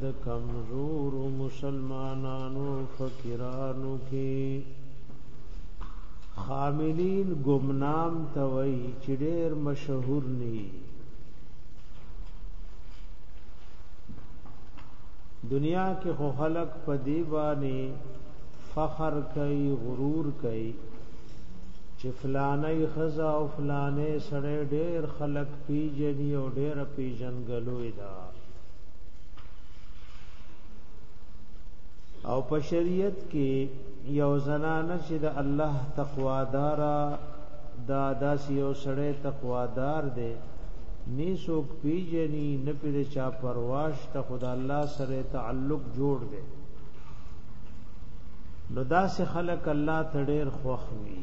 د کمزور مسلمانانو فقیرانو کې خاملین گمنام توي چې ډېر مشهور ني دنیا کې خو خلق په دی باندې فخر کوي غرور کوي چې فلانه خزا او فلانه سړی ډېر خلق پیجني او ډېر پیجنګلوي دا او په شریعت کې یو زنانه چې د الله تقوا دارا دا داس یو سړی تقوا دار دی نی سوک پیجنی نه پیر چا پرواش ته خدا الله سره تعلق جوړ دی نو داس خلق الله تډیر خوخوي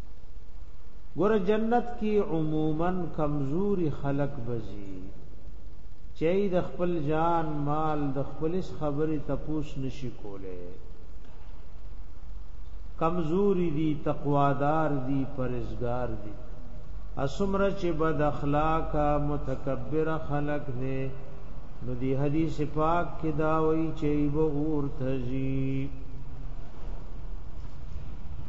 ګور جنت کی عموما کمزوري خلق بزي چي د خپل جان مال د خپل خبري تپوس نشي کوله کمزوري دي تقوادار دي پرزګار دي اسمره چې بد اخلاق متکبر خلق نه نو دی حدیث پاک کې دا وی چې به اور تزي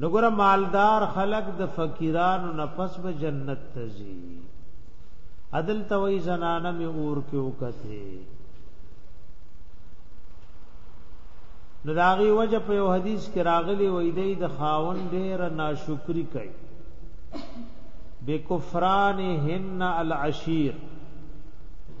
نګور مالدار خلق د فقیرانو نفس به جنت تزي عدل توي زنانه می اور کې وکته نو داغي وجه په یو حدیث کې راغلی وای دی د خاون ډیر ناشکری کوي بکفران هن العشیر